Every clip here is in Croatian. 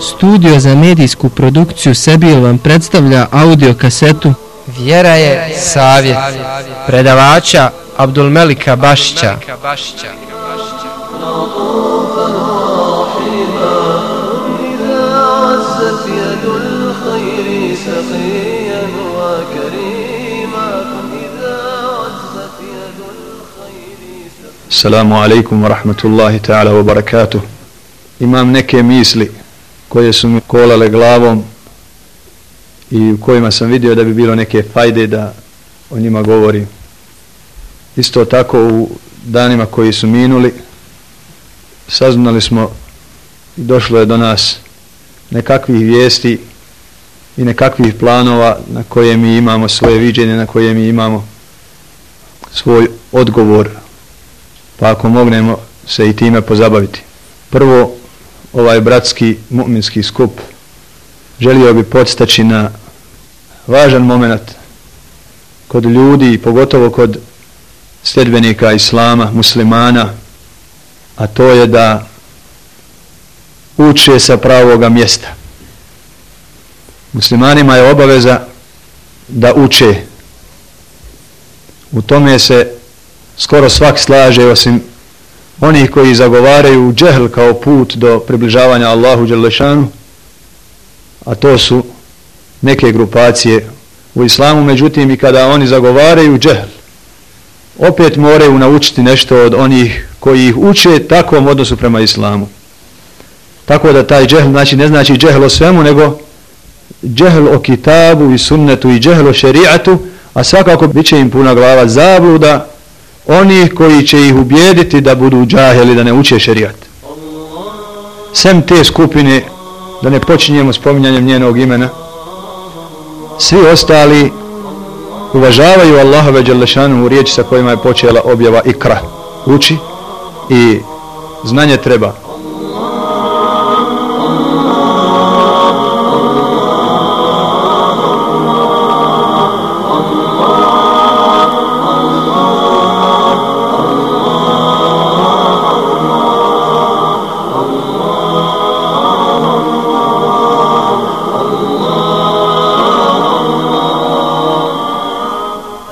Studio za medijsku produkciju Sebil vam predstavlja audio kasetu Vjera je savjet predavača Abdulmelika Bašića. Assalamu alaikum wa rahmatullahi ta'ala wa barakatuh. Imam neke misli koje su mi kolale glavom i u kojima sam vidio da bi bilo neke fajde da o njima govori. Isto tako u danima koji su minuli saznali smo i došlo je do nas nekakvih vijesti i nekakvih planova na koje mi imamo svoje viđenje, na koje mi imamo svoj odgovor pa ako mognemo se i time pozabaviti. Prvo, ovaj bratski mu'minski skup želio bi podstaći na važan moment kod ljudi pogotovo kod sljedbenika islama, muslimana, a to je da uče sa pravoga mjesta. Muslimanima je obaveza da uče. U tome se skoro svak slaže osim onih koji zagovaraju džehl kao put do približavanja Allahu Đelešanu, a to su neke grupacije u islamu, međutim i kada oni zagovaraju džehl, opet moraju naučiti nešto od onih koji ih uče takvom odnosu prema islamu. Tako da taj džehl znači, ne znači džehl o svemu, nego džehl o kitabu i sunnetu i džehl o šerijatu, a svakako bit će im puna glava zabluda, onih koji će ih ubijediti da budu džaheli, da ne uče šerijat. Sem te skupine, da ne počinjemo spominjanjem njenog imena, svi ostali uvažavaju Allahove Đalešanu u riječi sa kojima je počela objava ikra. Uči i znanje treba.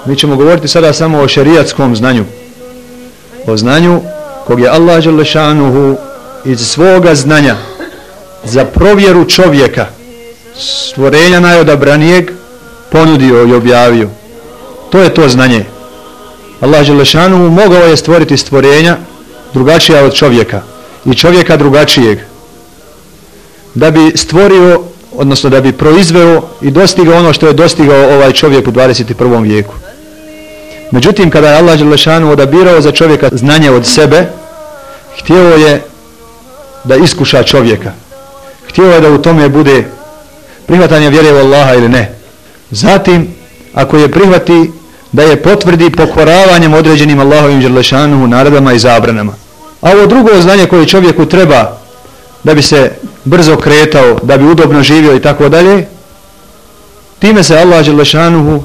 Mi ćemo govoriti sada samo o šerijatskom znanju. O znanju kog je Allah Đalešanuhu iz svoga znanja za provjeru čovjeka stvorenja najodabranijeg ponudio i objavio. To je to znanje. Allah Đalešanuhu mogao je stvoriti stvorenja drugačija od čovjeka i čovjeka drugačijeg da bi stvorio odnosno da bi proizveo i dostigao ono što je dostigao ovaj čovjek u 21. vijeku. Međutim, kada je Allah Đelešanu odabirao za čovjeka znanje od sebe, htio je da iskuša čovjeka. Htio je da u tome bude prihvatanje vjere u Allaha ili ne. Zatim, ako je prihvati, da je potvrdi pokoravanjem određenim Allahovim Đelešanu naredama i zabranama. A ovo drugo znanje koje čovjeku treba da bi se brzo kretao, da bi udobno živio i tako dalje, time se Allah Đelešanu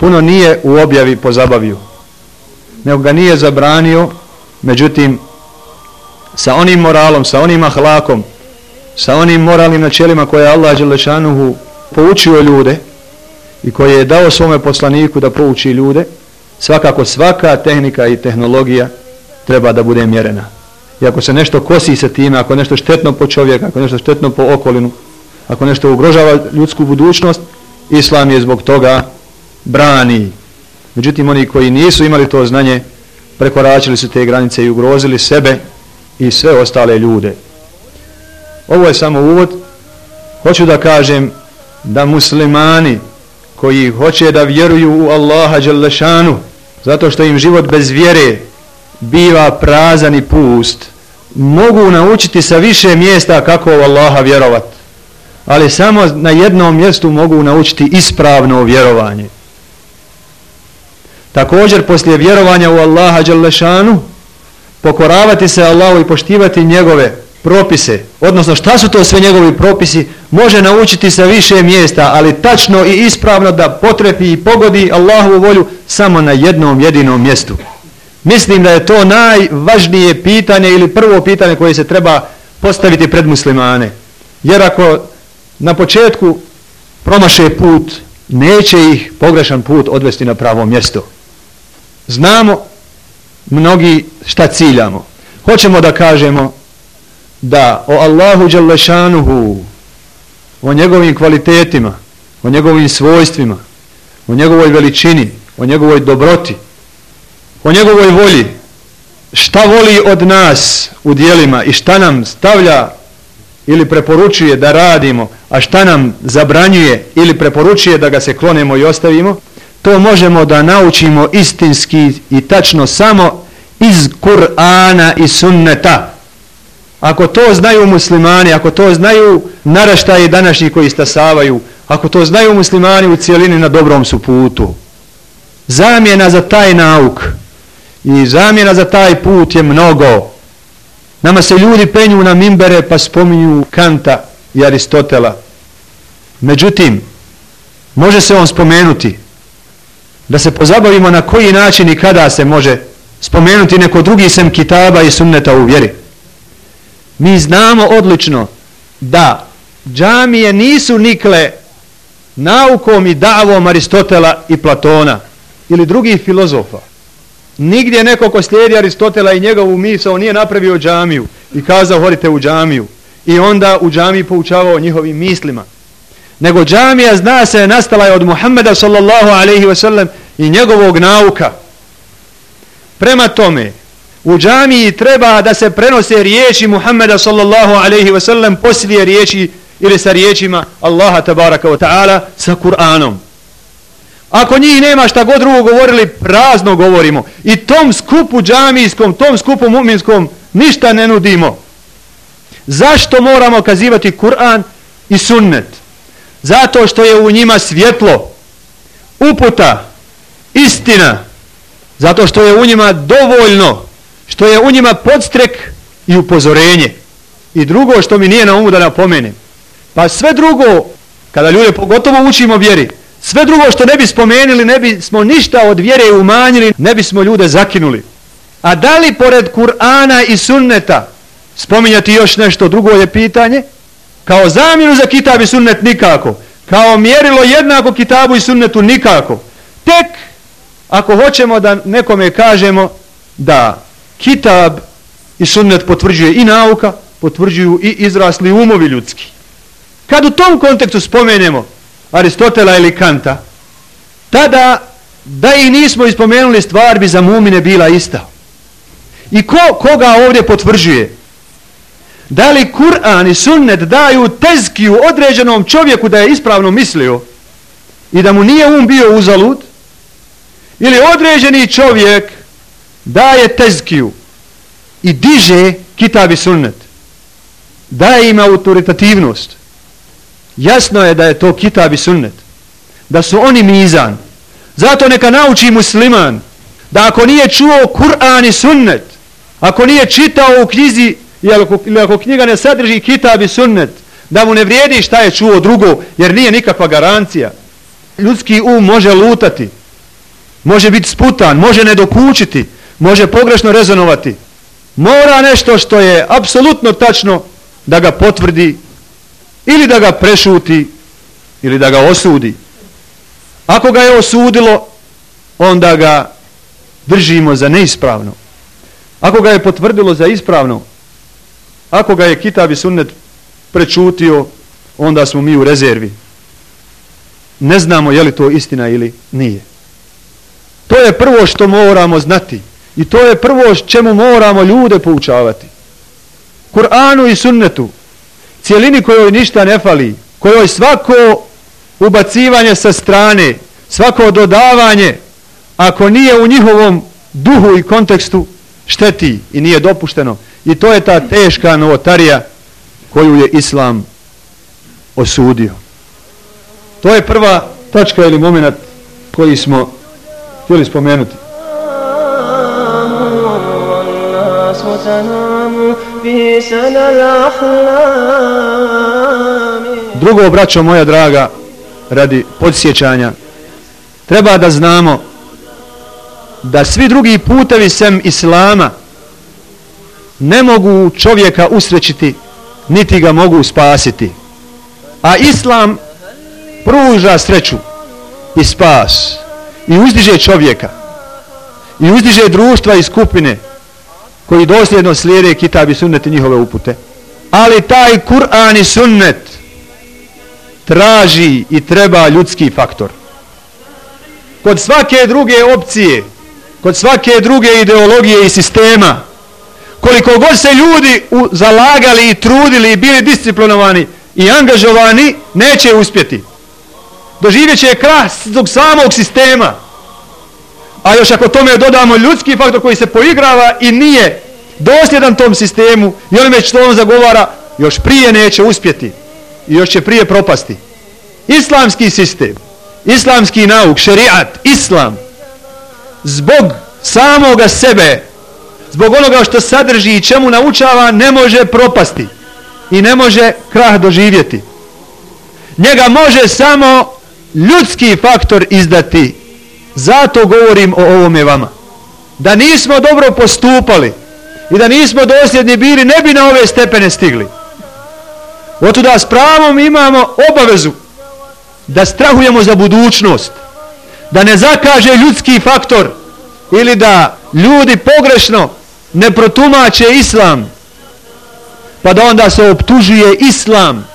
puno nije u objavi pozabavio. Nego ga nije zabranio, međutim, sa onim moralom, sa onim ahlakom, sa onim moralnim načelima koje je Allah Đelešanuhu poučio ljude i koje je dao svome poslaniku da pouči ljude, svakako svaka tehnika i tehnologija treba da bude mjerena. I ako se nešto kosi sa time, ako nešto štetno po čovjeka, ako nešto štetno po okolinu, ako nešto ugrožava ljudsku budućnost, Islam je zbog toga brani. Međutim, oni koji nisu imali to znanje, prekoračili su te granice i ugrozili sebe i sve ostale ljude. Ovo je samo uvod. Hoću da kažem da muslimani koji hoće da vjeruju u Allaha Đalešanu, zato što im život bez vjere biva prazan i pust, mogu naučiti sa više mjesta kako u Allaha vjerovat. Ali samo na jednom mjestu mogu naučiti ispravno vjerovanje. Također poslije vjerovanja u Allaha Đalešanu pokoravati se Allahu i poštivati njegove propise, odnosno šta su to sve njegovi propisi, može naučiti sa više mjesta, ali tačno i ispravno da potrefi i pogodi Allahu volju samo na jednom jedinom mjestu. Mislim da je to najvažnije pitanje ili prvo pitanje koje se treba postaviti pred muslimane. Jer ako na početku promaše put, neće ih pogrešan put odvesti na pravo mjesto. Znamo mnogi šta ciljamo. Hoćemo da kažemo da o Allahu Đalešanuhu, o njegovim kvalitetima, o njegovim svojstvima, o njegovoj veličini, o njegovoj dobroti, o njegovoj volji, šta voli od nas u dijelima i šta nam stavlja ili preporučuje da radimo, a šta nam zabranjuje ili preporučuje da ga se klonemo i ostavimo, to možemo da naučimo istinski i tačno samo iz Kur'ana i sunneta. Ako to znaju muslimani, ako to znaju naraštaje današnji koji stasavaju, ako to znaju muslimani u cijelini na dobrom su putu. Zamjena za taj nauk i zamjena za taj put je mnogo. Nama se ljudi penju na mimbere pa spominju Kanta i Aristotela. Međutim, može se on spomenuti da se pozabavimo na koji način i kada se može spomenuti neko drugi sem kitaba i sunneta u vjeri. Mi znamo odlično da džamije nisu nikle naukom i davom Aristotela i Platona ili drugih filozofa. Nigdje neko ko slijedi Aristotela i njegovu misao nije napravio džamiju i kazao hodite u džamiju i onda u džamiji poučavao njihovim mislima. Nego džamija zna se nastala je od Muhammeda sallallahu alaihi wasallam i njegovog nauka. Prema tome, u džamiji treba da se prenose riječi Muhammeda sallallahu alaihi wasallam poslije riječi ili sa riječima Allaha tabaraka wa ta'ala sa Kur'anom. Ako njih nema šta god drugo govorili, prazno govorimo. I tom skupu džamijskom, tom skupu mu'minskom ništa ne nudimo. Zašto moramo kazivati Kur'an i sunnet? Zato što je u njima svjetlo, uputa, istina. Zato što je u njima dovoljno, što je u njima podstrek i upozorenje. I drugo što mi nije na umu da napomenem. Pa sve drugo, kada ljude pogotovo učimo vjeri, sve drugo što ne bi spomenuli, ne bismo ništa od vjere umanjili, ne bismo ljude zakinuli. A da li pored Kur'ana i sunneta spominjati još nešto drugo je pitanje? Kao zamjenu za kitab i sunnet nikako. Kao mjerilo jednako kitabu i sunnetu nikako. Tek ako hoćemo da nekome kažemo da kitab i sunnet potvrđuje i nauka, potvrđuju i izrasli umovi ljudski. Kad u tom kontekstu spomenemo Aristotela ili Kanta, tada da i nismo ispomenuli stvar bi za mumine bila ista. I ko, koga ovdje potvrđuje? Da li Kur'an i sunnet daju tezkiju određenom čovjeku da je ispravno mislio i da mu nije um bio uzalud? Ili određeni čovjek daje tezkiju i diže kitab i sunnet? Daje im autoritativnost jasno je da je to kitab i sunnet. Da su oni mizan. Zato neka nauči musliman da ako nije čuo Kur'an i sunnet, ako nije čitao u knjizi ili ako, knjiga ne sadrži kitab i sunnet, da mu ne vrijedi šta je čuo drugo, jer nije nikakva garancija. Ljudski um može lutati, može biti sputan, može ne dokučiti, može pogrešno rezonovati. Mora nešto što je apsolutno tačno da ga potvrdi ili da ga prešuti ili da ga osudi. Ako ga je osudilo, onda ga držimo za neispravno. Ako ga je potvrdilo za ispravno, ako ga je kitab i sunnet prečutio, onda smo mi u rezervi. Ne znamo je li to istina ili nije. To je prvo što moramo znati. I to je prvo čemu moramo ljude poučavati. Kur'anu i sunnetu cijelini kojoj ništa ne fali, kojoj svako ubacivanje sa strane, svako dodavanje, ako nije u njihovom duhu i kontekstu, šteti i nije dopušteno. I to je ta teška novotarija koju je Islam osudio. To je prva tačka ili moment koji smo htjeli spomenuti. Drugo, braćo moja draga, radi podsjećanja, treba da znamo da svi drugi putevi sem Islama ne mogu čovjeka usrećiti niti ga mogu spasiti a Islam pruža sreću i spas i uzdiže čovjeka i uzdiže društva i skupine koji dosljedno slijede kitab i sunnet i njihove upute. Ali taj Kur'an i sunnet traži i treba ljudski faktor. Kod svake druge opcije kod svake druge ideologije i sistema koliko god se ljudi zalagali i trudili i bili disciplinovani i angažovani neće uspjeti doživjet će krah zbog samog sistema. A još ako tome dodamo ljudski faktor koji se poigrava i nije dosljedan tom sistemu i onome što on zagovara još prije neće uspjeti i još će prije propasti. Islamski sistem islamski nauk, šerijat, islam zbog samoga sebe zbog onoga što sadrži i čemu naučava ne može propasti i ne može krah doživjeti. Njega može samo ljudski faktor izdati. Zato govorim o ovome vama. Da nismo dobro postupali i da nismo dosljedni bili ne bi na ove stepene stigli. Oto da s pravom imamo obavezu da strahujemo za budućnost da ne zakaže ljudski faktor ili da ljudi pogrešno ne protumače islam pa da onda se optužuje islam.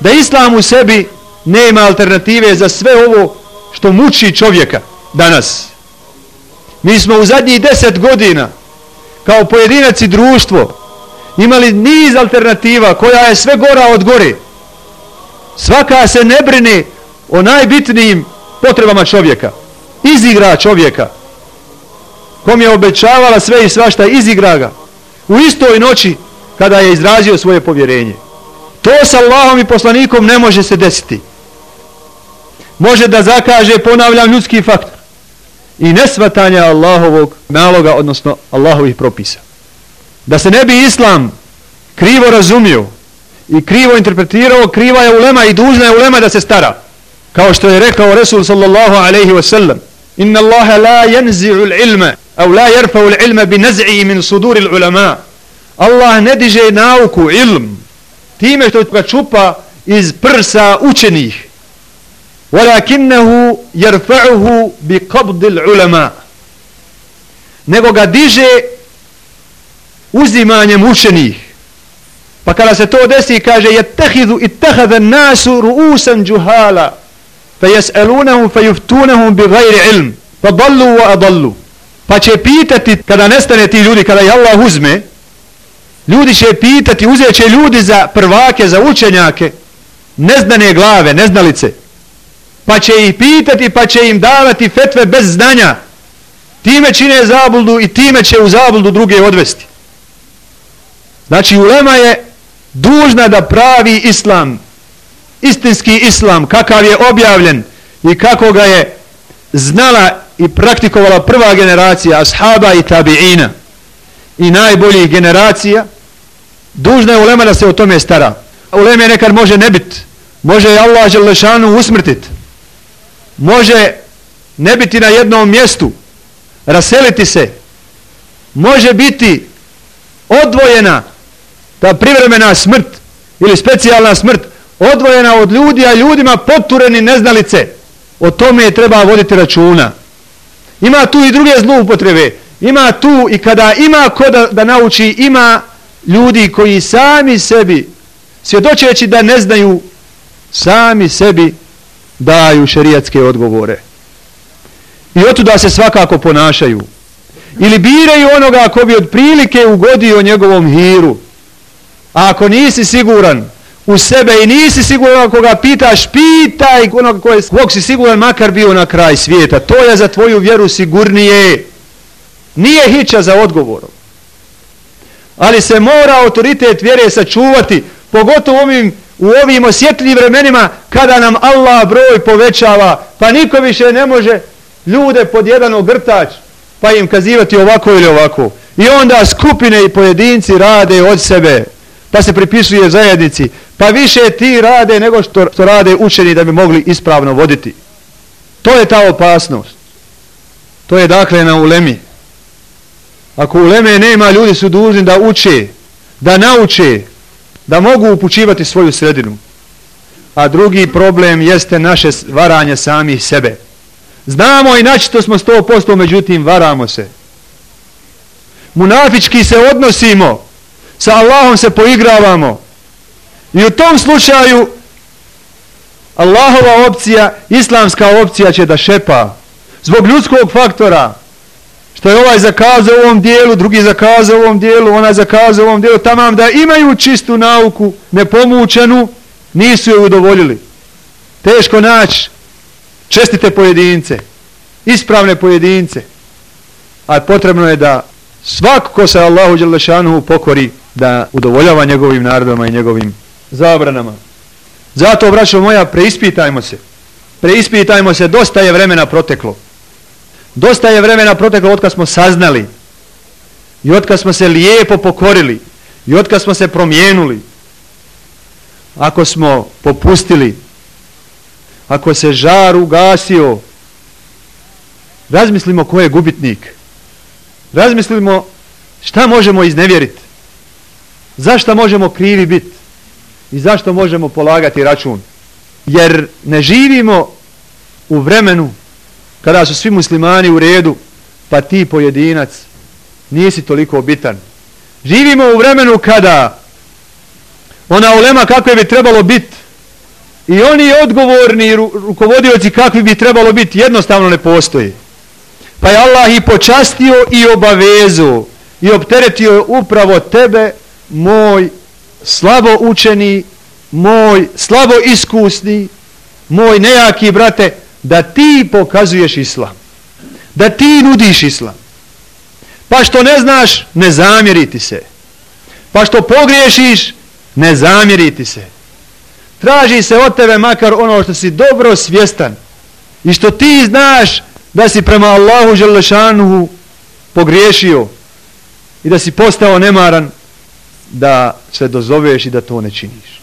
Da islam u sebi nema alternative za sve ovo što muči čovjeka danas. Mi smo u zadnjih deset godina kao pojedinac i društvo imali niz alternativa koja je sve gora od gore. Svaka se ne brine o najbitnijim potrebama čovjeka izigra čovjeka. Kom je obećavala sve i svašta izigra ga. U istoj noći kada je izrazio svoje povjerenje. To sa Allahom i poslanikom ne može se desiti može da zakaže ponavljam ljudski faktor i nesvatanja Allahovog naloga odnosno Allahovih propisa. Da se ne bi Islam krivo razumio i krivo interpretirao kriva je ulema i dužna je ulema da se stara. Kao što je rekao Resul sallallahu alaihi wa sallam inna Allahe la jenzi'u ilma au la jerfa'u ilma bi naz'i min suduri ulema Allah ne diže nauku ilm time što ga čupa iz prsa učenih ولكنه يرفعه بقبض العلماء nego ga diže uzimanjem učenih pa kada se to desi kaže yattakhidhu ittakhadha an-nasu ru'usan juhala fayasalunahum fayuftunahum bighayri ilm fadallu wa adallu pa će pitati kada nestane ti ljudi kada je Allah uzme ljudi će pitati uzeće ljudi za prvake za učenjake neznane glave neznalice pa će ih pitati pa će im davati fetve bez znanja. Time čine zabludu i time će u zabludu druge odvesti. Znači ulema je dužna da pravi islam istinski islam kakav je objavljen i kako ga je znala i praktikovala prva generacija ashaba i tabiina i najboljih generacija dužna je ulema da se o tome stara. Ulema nekad može ne bit može je Allah želešanu usmrtit može ne biti na jednom mjestu raseliti se. Može biti odvojena ta privremena smrt ili specijalna smrt odvojena od ljudi a ljudima potureni neznalice. O tome je treba voditi računa. Ima tu i druge zloupotrebe. Ima tu i kada ima ko da, da nauči ima ljudi koji sami sebi svjedočeći da ne znaju sami sebi daju šerijatske odgovore. I otuda se svakako ponašaju. Ili biraju onoga ko bi od prilike ugodio njegovom hiru. A ako nisi siguran u sebe i nisi siguran koga pitaš, pitaj onoga koje, kog si siguran makar bio na kraj svijeta. To je za tvoju vjeru sigurnije. Nije hića za odgovorom. Ali se mora autoritet vjere sačuvati, pogotovo ovim u ovim osjetljivim vremenima kada nam Allah broj povećava pa niko više ne može ljude pod jedan ogrtač pa im kazivati ovako ili ovako. I onda skupine i pojedinci rade od sebe pa se pripisuje zajednici pa više ti rade nego što, što rade učeni da bi mogli ispravno voditi. To je ta opasnost. To je dakle na ulemi. Ako uleme nema, ljudi su dužni da uče, da nauče, da mogu upućivati svoju sredinu. A drugi problem jeste naše varanje samih sebe. Znamo i to smo 100%, međutim varamo se. Munafički se odnosimo, sa Allahom se poigravamo. I u tom slučaju Allahova opcija, islamska opcija će da šepa. Zbog ljudskog faktora. Što je ovaj zakazao u ovom dijelu, drugi zakazao u ovom dijelu, onaj zakazao u ovom dijelu. Tamam da imaju čistu nauku, nepomučenu, nisu je udovoljili. Teško naći čestite pojedince, ispravne pojedince. A potrebno je da svako ko se Allahu Đelešanuhu pokori da udovoljava njegovim narodama i njegovim zabranama. Zato, braćo moja, preispitajmo se. Preispitajmo se, dosta je vremena proteklo. Dosta je vremena proteklo od kad smo saznali i od kad smo se lijepo pokorili i od kad smo se promijenuli. Ako smo popustili, ako se žar ugasio, razmislimo ko je gubitnik. Razmislimo šta možemo iznevjeriti. Zašto možemo krivi biti? I zašto možemo polagati račun? Jer ne živimo u vremenu kada su svi muslimani u redu, pa ti pojedinac nisi toliko bitan. Živimo u vremenu kada ona ulema kakve bi trebalo biti i oni odgovorni rukovodioci kakvi bi trebalo biti jednostavno ne postoji. Pa je Allah i počastio i obavezu i opteretio upravo tebe, moj slabo učeni, moj slabo iskusni, moj nejaki brate, da ti pokazuješ islam. Da ti nudiš islam. Pa što ne znaš, ne zamjeriti se. Pa što pogriješiš, ne zamjeriti se. Traži se od tebe makar ono što si dobro svjestan i što ti znaš da si prema Allahu Želešanuhu pogriješio i da si postao nemaran da se dozoveš i da to ne činiš.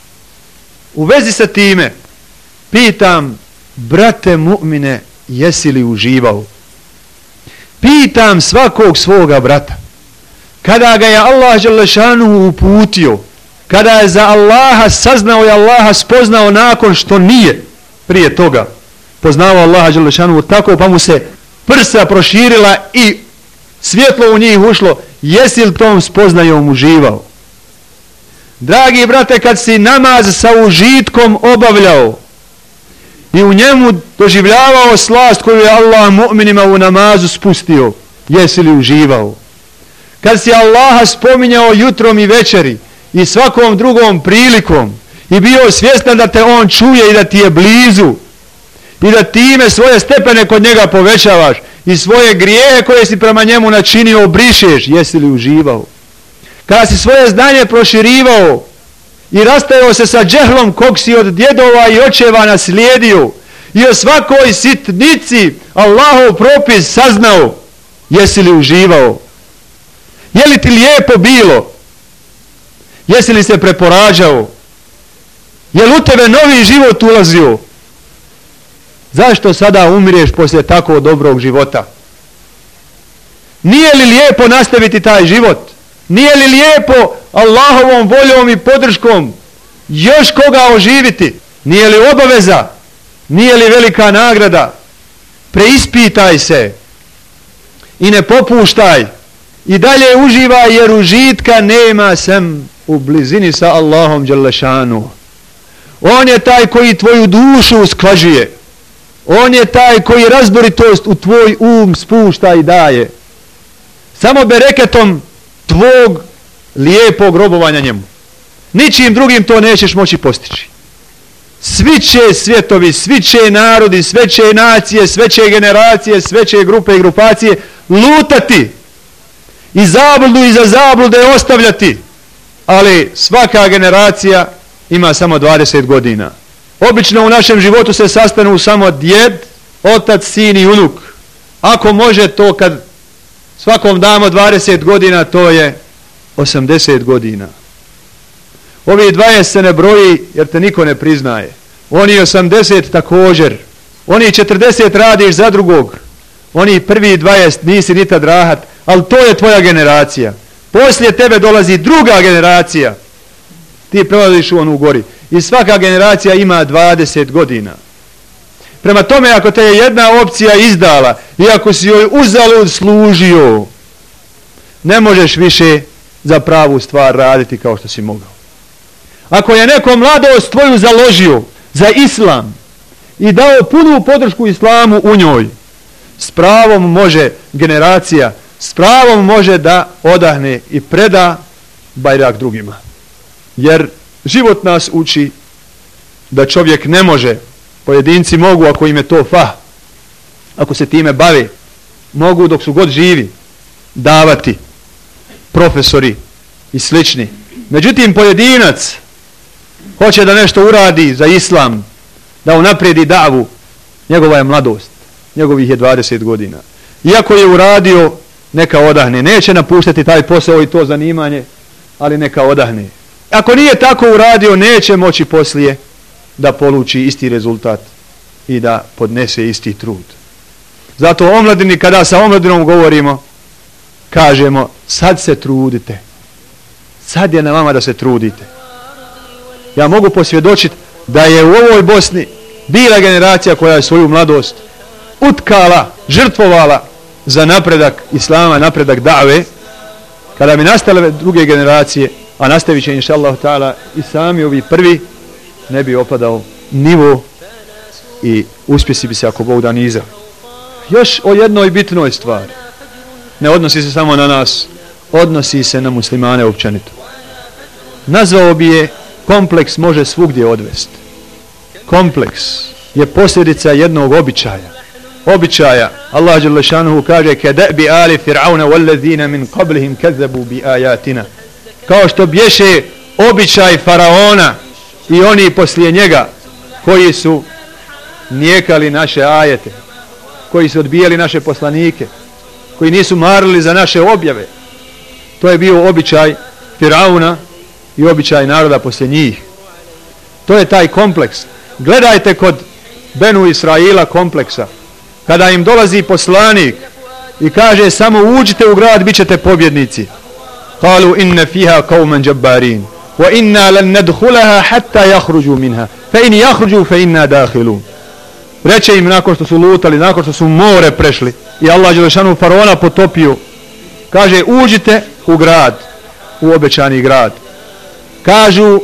U vezi sa time pitam brate mu'mine jesi li uživao? Pitam svakog svoga brata kada ga je Allah Želešanuhu uputio kada je za Allaha saznao i Allaha spoznao nakon što nije prije toga poznao Allaha Đelešanu tako pa mu se prsa proširila i svjetlo u njih ušlo jesi li tom spoznajom uživao dragi brate kad si namaz sa užitkom obavljao i u njemu doživljavao slast koju je Allah mu'minima u namazu spustio jesi li uživao kad si Allaha spominjao jutrom i večeri i svakom drugom prilikom i bio svjestan da te on čuje i da ti je blizu i da time svoje stepene kod njega povećavaš i svoje grijehe koje si prema njemu načinio brišeš, jesi li uživao? Kada si svoje znanje proširivao i rastajao se sa džehlom kog si od djedova i očeva naslijedio i o svakoj sitnici Allahov propis saznao, jesi li uživao? Je li ti lijepo bilo? Jesi li se preporađao? Je li u tebe novi život ulazio? Zašto sada umireš poslije tako dobrog života? Nije li lijepo nastaviti taj život? Nije li lijepo Allahovom voljom i podrškom još koga oživiti? Nije li obaveza? Nije li velika nagrada? Preispitaj se i ne popuštaj i dalje uživaj jer užitka nema sem u blizini sa Allahom Đalešanu. On je taj koji tvoju dušu usklađuje. On je taj koji razboritost u tvoj um spušta i daje. Samo bereketom tvog lijepog robovanja njemu. Ničim drugim to nećeš moći postići. Svi će svjetovi, svi će narodi, sve će nacije, sve će generacije, sve će grupe i grupacije lutati i zabludu i za zablude ostavljati ali svaka generacija ima samo 20 godina. Obično u našem životu se sastanu samo djed, otac, sin i unuk. Ako može to kad svakom damo 20 godina, to je 80 godina. Ovi 20 se ne broji jer te niko ne priznaje. Oni 80 također. Oni 40 radiš za drugog. Oni prvi 20 nisi ni tad rahat, ali to je tvoja generacija. Poslije tebe dolazi druga generacija. Ti prelaziš u onu gori. I svaka generacija ima 20 godina. Prema tome, ako te je jedna opcija izdala i ako si joj uzalud služio, ne možeš više za pravu stvar raditi kao što si mogao. Ako je neko mladost tvoju založio za islam i dao punu podršku islamu u njoj, s pravom može generacija, s pravom može da odahne i preda bajrak drugima. Jer život nas uči da čovjek ne može, pojedinci mogu ako im je to fah, ako se time bave, mogu dok su god živi davati profesori i slični. Međutim, pojedinac hoće da nešto uradi za islam, da unapredi davu, njegova je mladost, njegovih je 20 godina. Iako je uradio, neka odahne. Neće napuštati taj posao i to zanimanje, ali neka odahne. Ako nije tako uradio, neće moći poslije da poluči isti rezultat i da podnese isti trud. Zato omladini, kada sa omladinom govorimo, kažemo, sad se trudite. Sad je na vama da se trudite. Ja mogu posvjedočiti da je u ovoj Bosni bila generacija koja je svoju mladost utkala, žrtvovala za napredak Islama, napredak dave, kada bi nastale druge generacije, a nastavit će inša Allah i sami ovi prvi, ne bi opadao nivo i uspjesi bi se ako Bog da niza. Još o jednoj bitnoj stvari. Ne odnosi se samo na nas, odnosi se na muslimane općenito. Nazvao bi je kompleks može svugdje odvesti. Kompleks je posljedica jednog običaja. Običaja, Allah Đelešanuhu kaže kada bi ali fir'auna wallazina min qablihim kazzabu bi ayatina. Kao što bješe običaj faraona i oni poslije njega koji su nijekali naše ajete, koji su odbijali naše poslanike, koji nisu marili za naše objave. To je bio običaj Firauna i običaj naroda poslije njih. To je taj kompleks. Gledajte kod Benu Israila kompleksa. Kada im dolazi poslanik i kaže samo uđite u grad, bit ćete pobjednici. Kalu inne fiha kauman džabbarin. Hatta yakhruju minha. Fa in yakhruju fa inna dakhilun. Reče im nakon što su lutali, nakon što su more prešli i Allah Đelešanu faraona potopio. Kaže uđite u grad, u obećani grad. Kažu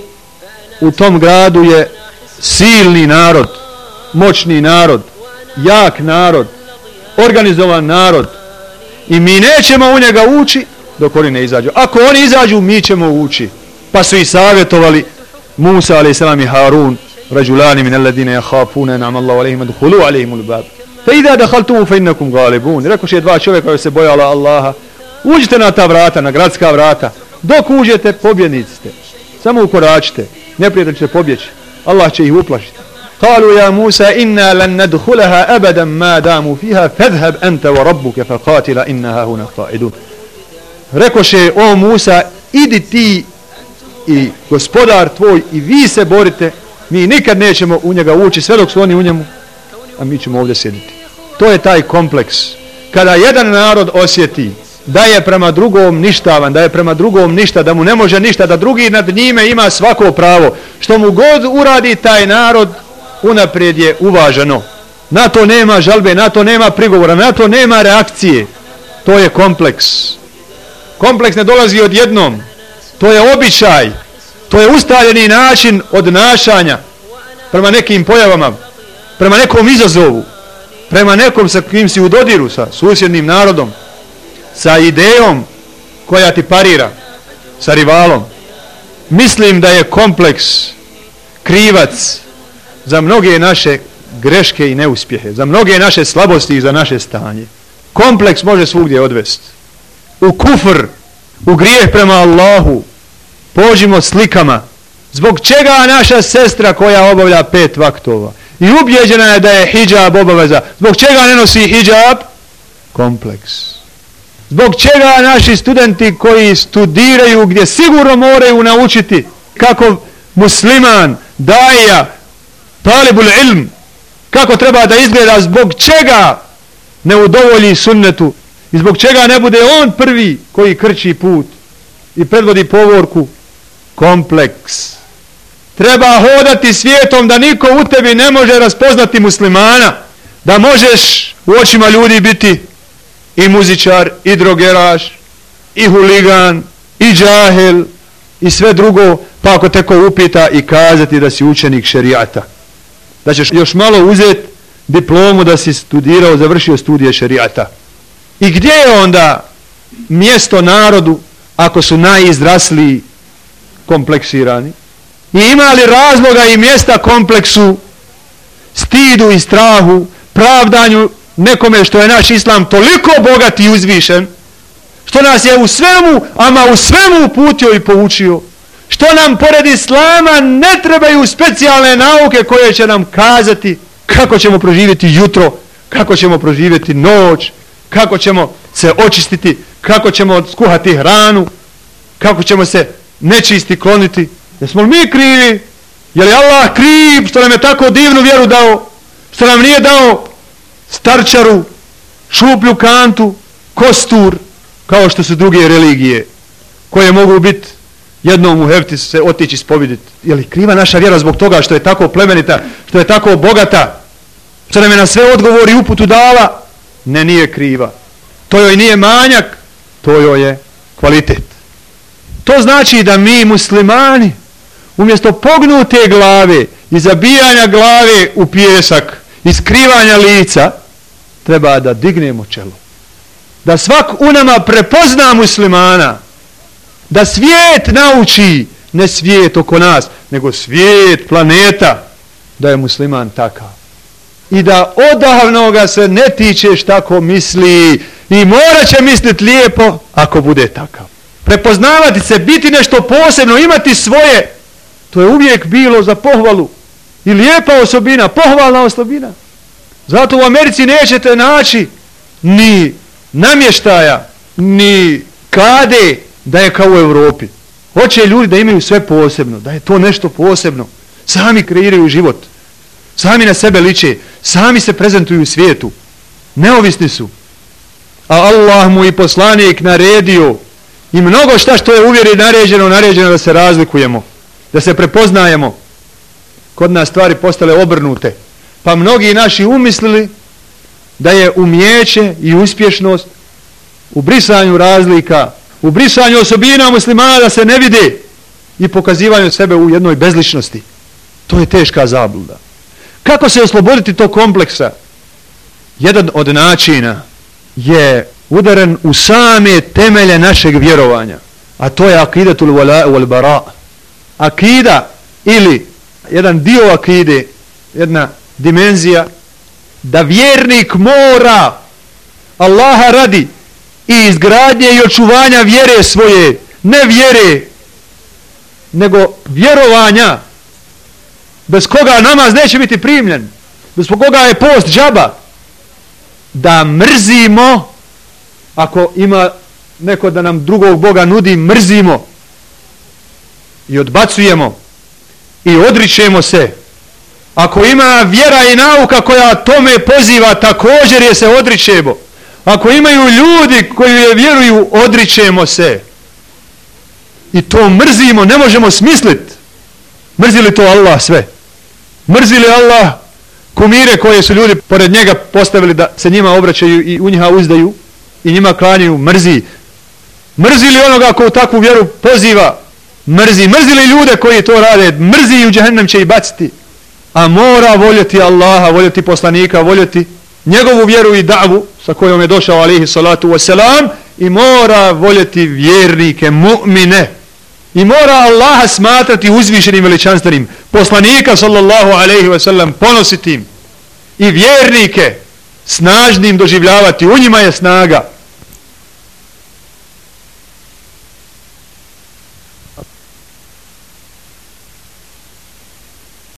u tom gradu je silni narod, moćni narod, jak narod, organizovan narod i mi nećemo u njega ući dok oni ne izađu. Ako oni izađu, mi ćemo ući Pa su i savjetovali Musa a.s. i Harun رجلان من الذين يخافون نعم الله عليهم ادخلوا عليهم الباب فإذا دخلتم فإنكم غالبون rekoše dva čovjeka koji se bojala Allaha uđite na ta vrata na gradska vrata dok uđete pobjednici ste samo ukoračite neprijatelj će pobjeći Allah će ih uplašiti قالوا يا موسى إنا لن ندخلها أبدا ما داموا فيها فاذهب أنت وربك فقاتل إنها هنا قائدون rekoše o Musa idi ti i gospodar tvoj i vi se borite mi nikad nećemo u njega ući sve dok su oni u njemu a mi ćemo ovdje sjediti to je taj kompleks kada jedan narod osjeti da je prema drugom ništavan, da je prema drugom ništa, da mu ne može ništa, da drugi nad njime ima svako pravo. Što mu god uradi taj narod, unaprijed je uvaženo. Na to nema žalbe, na to nema prigovora, na to nema reakcije. To je kompleks. Kompleks ne dolazi od jednom. To je običaj. To je ustaljeni način odnašanja prema nekim pojavama, prema nekom izazovu, prema nekom sa kim si u dodiru sa susjednim narodom, sa idejom koja ti parira, sa rivalom. Mislim da je kompleks krivac za mnoge naše greške i neuspjehe, za mnoge naše slabosti i za naše stanje. Kompleks može svugdje odvesti. U kufr, u grijeh prema Allahu, pođimo slikama. Zbog čega naša sestra koja obavlja pet vaktova i ubjeđena je da je hijab obaveza, zbog čega ne nosi hijab? Kompleks. Zbog čega naši studenti koji studiraju gdje sigurno moraju naučiti kako musliman, daja, talibul ilm, kako treba da izgleda, zbog čega ne udovolji sunnetu i zbog čega ne bude on prvi koji krči put i predvodi povorku kompleks treba hodati svijetom da niko u tebi ne može raspoznati muslimana da možeš u očima ljudi biti i muzičar i drogeraš i huligan i džahel i sve drugo pa ako te ko upita i kazati da si učenik šerijata da ćeš još malo uzeti diplomu da si studirao, završio studije šerijata. I gdje je onda mjesto narodu ako su najizrasliji kompleksirani? I ima li razloga i mjesta kompleksu, stidu i strahu, pravdanju nekome što je naš islam toliko bogat i uzvišen, što nas je u svemu, ama u svemu uputio i poučio, što nam pored islama ne trebaju specijalne nauke koje će nam kazati kako ćemo proživjeti jutro, kako ćemo proživjeti noć, kako ćemo se očistiti, kako ćemo skuhati hranu, kako ćemo se nečisti kloniti. Jesmo li mi krivi? Je li Allah kriv što nam je tako divnu vjeru dao? Što nam nije dao starčaru, šuplju kantu, kostur, kao što su druge religije, koje mogu biti jednom u hefti se otići spoviditi. Je li kriva naša vjera zbog toga što je tako plemenita, što je tako bogata, što nam je na sve odgovori uputu dala? Ne, nije kriva. To joj nije manjak, to joj je kvalitet. To znači da mi muslimani umjesto pognute glave i zabijanja glave u pjesak i skrivanja lica treba da dignemo čelo. Da svak u nama prepozna muslimana da svijet nauči, ne svijet oko nas, nego svijet, planeta, da je musliman takav. I da odavno ga se ne tičeš tako misli i mora će misliti lijepo ako bude takav. Prepoznavati se, biti nešto posebno, imati svoje, to je uvijek bilo za pohvalu. I lijepa osobina, pohvalna osobina. Zato u Americi nećete naći ni namještaja, ni kade, da je kao u Europi. Hoće ljudi da imaju sve posebno, da je to nešto posebno. Sami kreiraju život. Sami na sebe liče. Sami se prezentuju u svijetu. Neovisni su. A Allah mu i poslanik naredio i mnogo šta što je uvjeri naređeno, naređeno da se razlikujemo. Da se prepoznajemo. Kod nas stvari postale obrnute. Pa mnogi naši umislili da je umjeće i uspješnost u brisanju razlika u brisanju osobina muslimana da se ne vide i pokazivanju sebe u jednoj bezličnosti. To je teška zabluda. Kako se osloboditi tog kompleksa? Jedan od načina je udaren u same temelje našeg vjerovanja. A to je akidatul wal bara. Akida ili jedan dio akide, jedna dimenzija da vjernik mora Allaha radi i izgradnje i očuvanja vjere svoje, ne vjere, nego vjerovanja, bez koga namaz neće biti primljen, bez koga je post džaba, da mrzimo, ako ima neko da nam drugog Boga nudi, mrzimo i odbacujemo i odričemo se. Ako ima vjera i nauka koja tome poziva, također je se odričemo. Ako imaju ljudi koji je vjeruju, odričemo se. I to mrzimo, ne možemo smisliti. Mrzi li to Allah sve? Mrzi li Allah kumire koje su ljudi pored njega postavili da se njima obraćaju i u njiha uzdaju i njima klanjaju? Mrzi. Mrzi li onoga ko takvu vjeru poziva? Mrzi. Mrzi li ljude koji to rade? Mrzi i u džahnem će i baciti. A mora voljeti Allaha, voljeti poslanika, voljeti njegovu vjeru i davu sa kojom je došao alihi salatu wasalam i mora voljeti vjernike, mu'mine i mora Allaha smatrati uzvišenim veličanstvenim poslanika sallallahu alaihi wasallam ponositi im i vjernike snažnim doživljavati u njima je snaga